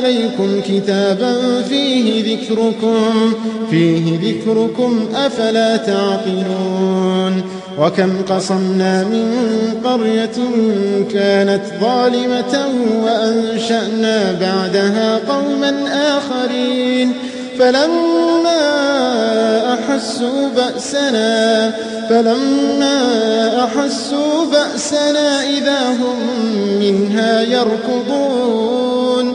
إليكم كتابا فيه ذكركم فيه ذكركم أفلا تعقلون. وكم قصمنا من قرية كانت ظالمة وأنشأنا بعدها قوما آخرين. فلما أحسوا بأسنا فلما أحسوا بأسنا إذا هم منها يركضون.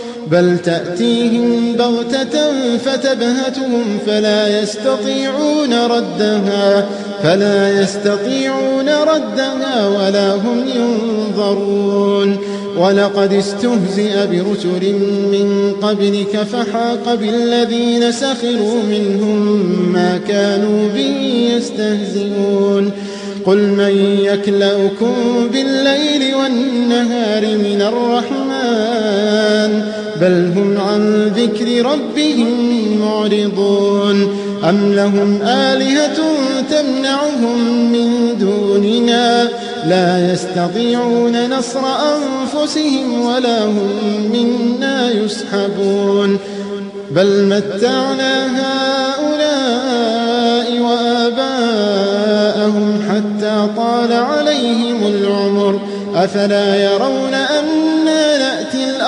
بل تأتيهم بغتة فتبهتهم فلا يستطيعون ردها فلا يستطيعون ردها ولا هم ينظرون. ولقد استهزئ برسل من قبلك فحاق بالذين سخروا منهم ما كانوا به يستهزئون. قل من يكلأكم بالليل والنهار من الرحمن بل هم عن ذكر ربهم معرضون. أم لهم آلهة تمنعهم من دوننا؟ لا يستطيعون نصر أنفسهم ولا هم منا يسحبون. بل متعنا هؤلاء وآباءهم حتى طال عليهم العمر. أفلا يرون نأتي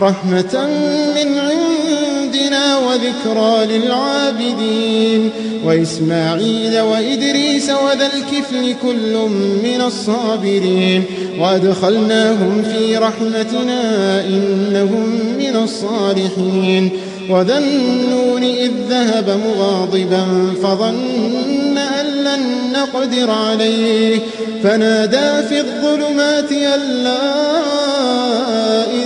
رحمة من عندنا وذكرى للعابدين. وإسماعيل وإدريس وذا الكفل كل من الصابرين. وأدخلناهم في رحمتنا إنهم من الصالحين. وذا النون إذ ذهب مغاضبا فظن أن لن نقدر عليه. فنادى في الظلمات أن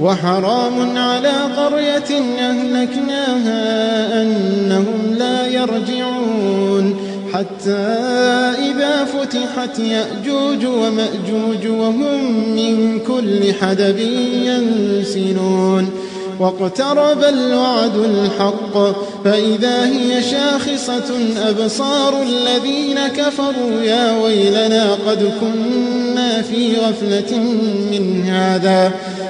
وحرام على قرية أهلكناها أنهم لا يرجعون. حتى إذا فتحت يأجوج ومأجوج وهم من كل حدب ينسلون. واقترب الوعد الحق فإذا هي شاخصة أبصار الذين كفروا يا ويلنا قد كنا في غفلة من هذا.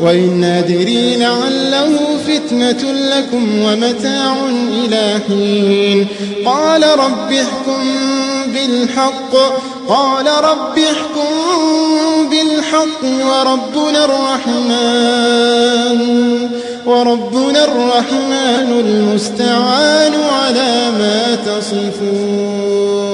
وإن أدري لعله فتنة لكم ومتاع إلى حين. قال رب احكم بالحق قال رب احكم بالحق وربنا الرحمن وربنا الرحمن المستعان على ما تصفون.